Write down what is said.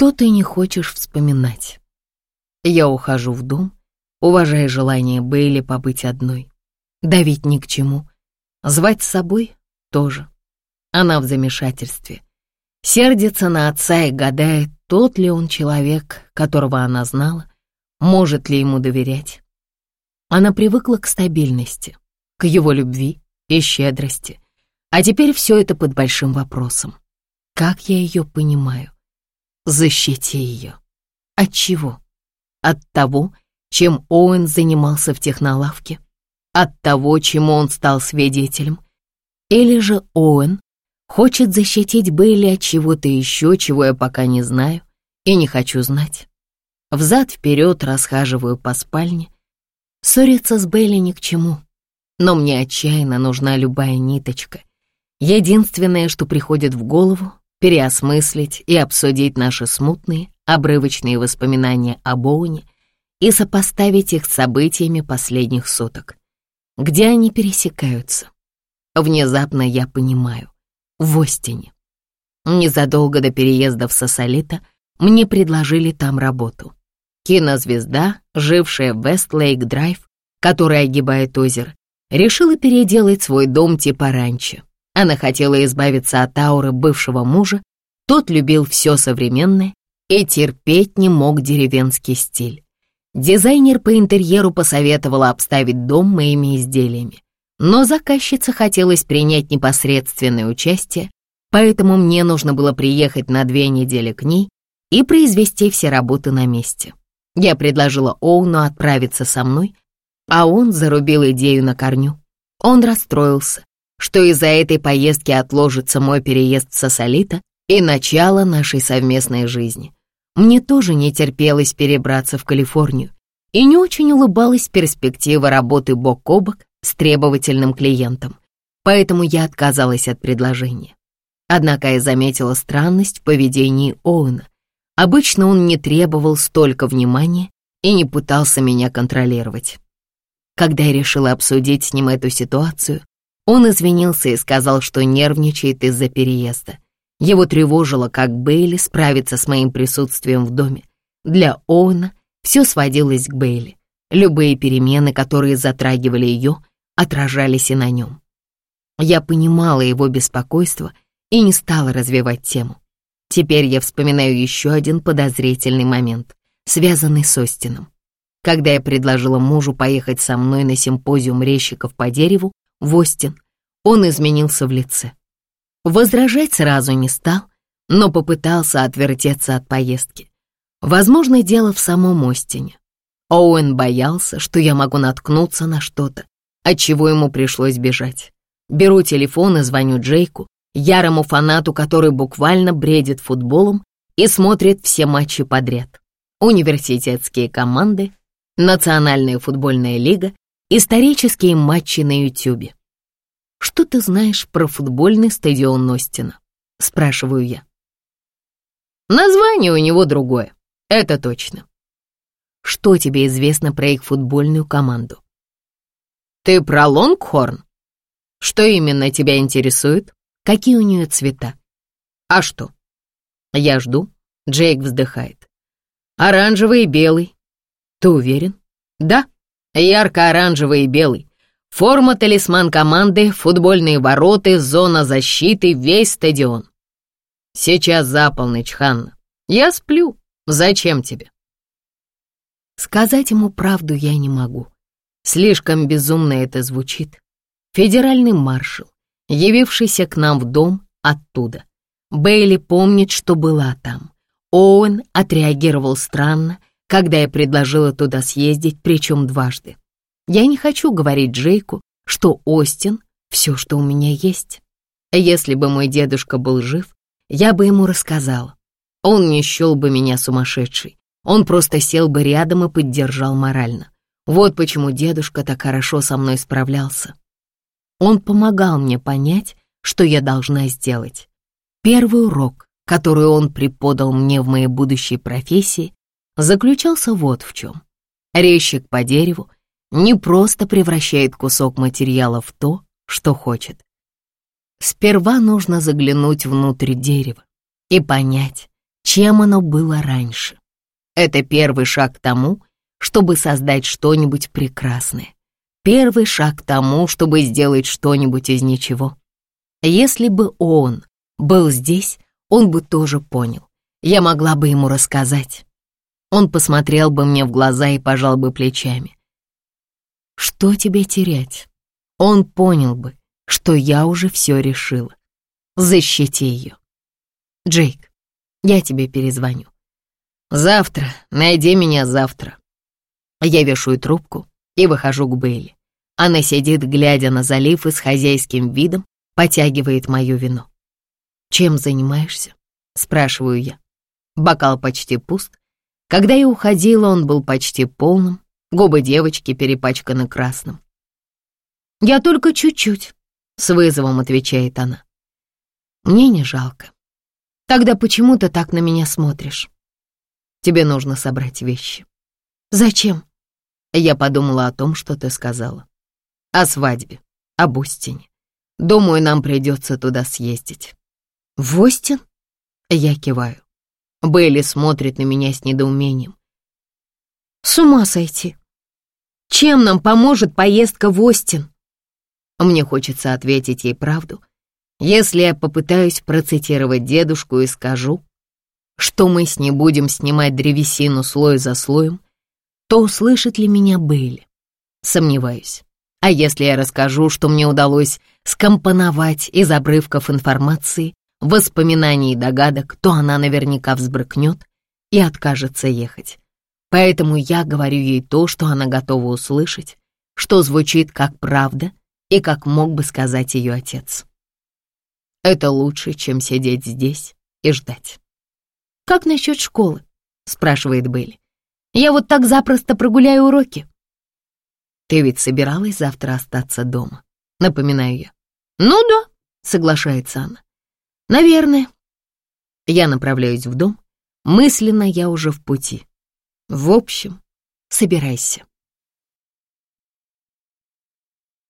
что ты не хочешь вспоминать. Я ухожу в дом, уважая желание Бейли побыть одной. Давить ни к чему. Звать с собой тоже. Она в замешательстве. Сердится на отца и гадает, тот ли он человек, которого она знала, может ли ему доверять. Она привыкла к стабильности, к его любви и щедрости, а теперь все это под большим вопросом. Как я ее понимаю? Защити ее. От чего? От того, чем Оуэн занимался в технолавке? От того, чему он стал свидетелем? Или же Оуэн хочет защитить Бейли от чего-то еще, чего я пока не знаю и не хочу знать? Взад-вперед расхаживаю по спальне. Ссориться с Бейли ни к чему, но мне отчаянно нужна любая ниточка. Единственное, что приходит в голову, переосмыслить и обсудить наши смутные, обрывочные воспоминания о Боуне и сопоставить их с событиями последних суток. Где они пересекаются? Внезапно я понимаю. В Остине. Незадолго до переезда в Сосалито мне предложили там работу. Кинозвезда, жившая в Вест-Лейк-Драйв, который огибает озеро, решила переделать свой дом типа ранчо. Она хотела избавиться от ауры бывшего мужа, тот любил все современное и терпеть не мог деревенский стиль. Дизайнер по интерьеру посоветовала обставить дом моими изделиями, но заказчица хотелось принять непосредственное участие, поэтому мне нужно было приехать на две недели к ней и произвести все работы на месте. Я предложила Оуну отправиться со мной, а он зарубил идею на корню. Он расстроился, что из-за этой поездки отложится мой переезд в Сосолито и начало нашей совместной жизни. Мне тоже не терпелось перебраться в Калифорнию и не очень улыбалась перспектива работы бок о бок с требовательным клиентом, поэтому я отказалась от предложения. Однако я заметила странность в поведении Оуэна. Обычно он не требовал столько внимания и не пытался меня контролировать. Когда я решила обсудить с ним эту ситуацию, он извинился и сказал, что нервничает из-за переезда. Его тревожило, как Бейли справится с моим присутствием в доме. Для Оуэна все сводилось к Бейли. Любые перемены, которые затрагивали ее, отражались и на нем. Я понимала его беспокойство и не стала развивать тему. Теперь я вспоминаю еще один подозрительный момент, связанный с Остином. Когда я предложила мужу поехать со мной на симпозиум резчиков по дереву, в Остин, он изменился в лице. Возражать сразу не стал, но попытался отвертеться от поездки. Возможно, дело в самом Остине. Оуэн боялся, что я могу наткнуться на что-то, от чего ему пришлось бежать. Беру телефон и звоню Джейку, ярому фанату, который буквально бредит футболом и смотрит все матчи подряд. Университетские команды, Национальная футбольная лига Исторические матчи на Ютубе. «Что ты знаешь про футбольный стадион Ностина?» — спрашиваю я. Название у него другое, это точно. Что тебе известно про их футбольную команду? Ты про Лонгхорн? Что именно тебя интересует? Какие у нее цвета? А что? Я жду. Джейк вздыхает. Оранжевый и белый. Ты уверен? Да ярко-оранжевый и белый. Форма талисман команды, футбольные вороты, зона защиты, весь стадион. Сейчас за полночь, Ханна. Я сплю. Зачем тебе? Сказать ему правду я не могу. Слишком безумно это звучит. Федеральный маршал, явившийся к нам в дом оттуда. Бейли помнит, что была там. Оуэн отреагировал странно, когда я предложила туда съездить, причем дважды. Я не хочу говорить Джейку, что Остин — все, что у меня есть. Если бы мой дедушка был жив, я бы ему рассказала. Он не счел бы меня сумасшедшей. Он просто сел бы рядом и поддержал морально. Вот почему дедушка так хорошо со мной справлялся. Он помогал мне понять, что я должна сделать. Первый урок, который он преподал мне в моей будущей профессии, заключался вот в чем. Резчик по дереву не просто превращает кусок материала в то, что хочет. Сперва нужно заглянуть внутрь дерева и понять, чем оно было раньше. Это первый шаг к тому, чтобы создать что-нибудь прекрасное. Первый шаг к тому, чтобы сделать что-нибудь из ничего. Если бы он был здесь, он бы тоже понял. Я могла бы ему рассказать. Он посмотрел бы мне в глаза и пожал бы плечами. Что тебе терять? Он понял бы, что я уже все решила. Защити ее. Джейк, я тебе перезвоню. Завтра, найди меня завтра. Я вешаю трубку и выхожу к Бейли. Она сидит, глядя на залив и с хозяйским видом потягивает мое вино. «Чем занимаешься?» — спрашиваю я. Бокал почти пуст. Когда я уходила, он был почти полным, губы девочки перепачканы красным. «Я только чуть-чуть», — с вызовом отвечает она. «Мне не жалко. Тогда почему ты так на меня смотришь? Тебе нужно собрать вещи». «Зачем?» Я подумала о том, что ты сказала. О свадьбе, об Остине. Думаю, нам придется туда съездить. В Остин? Я киваю. Бейли смотрит на меня с недоумением. С ума сойти. Чем нам поможет поездка в Остин? Мне хочется ответить ей правду. Если я попытаюсь процитировать дедушку и скажу, что мы с ней будем снимать древесину слой за слоем, то услышит ли меня Бейли? Сомневаюсь. А если я расскажу, что мне удалось скомпоновать из обрывков информации, воспоминаний и догадок, то она наверняка взбрыкнет и откажется ехать. Поэтому я говорю ей то, что она готова услышать, что звучит как правда и как мог бы сказать ее отец. Это лучше, чем сидеть здесь и ждать. «Как насчет школы?» — спрашивает Белли. Я вот так запросто прогуляю уроки. Ты ведь собиралась завтра остаться дома, напоминаю я. Ну да, соглашается она. Наверное. Я направляюсь в дом. Мысленно я уже в пути. В общем, собирайся.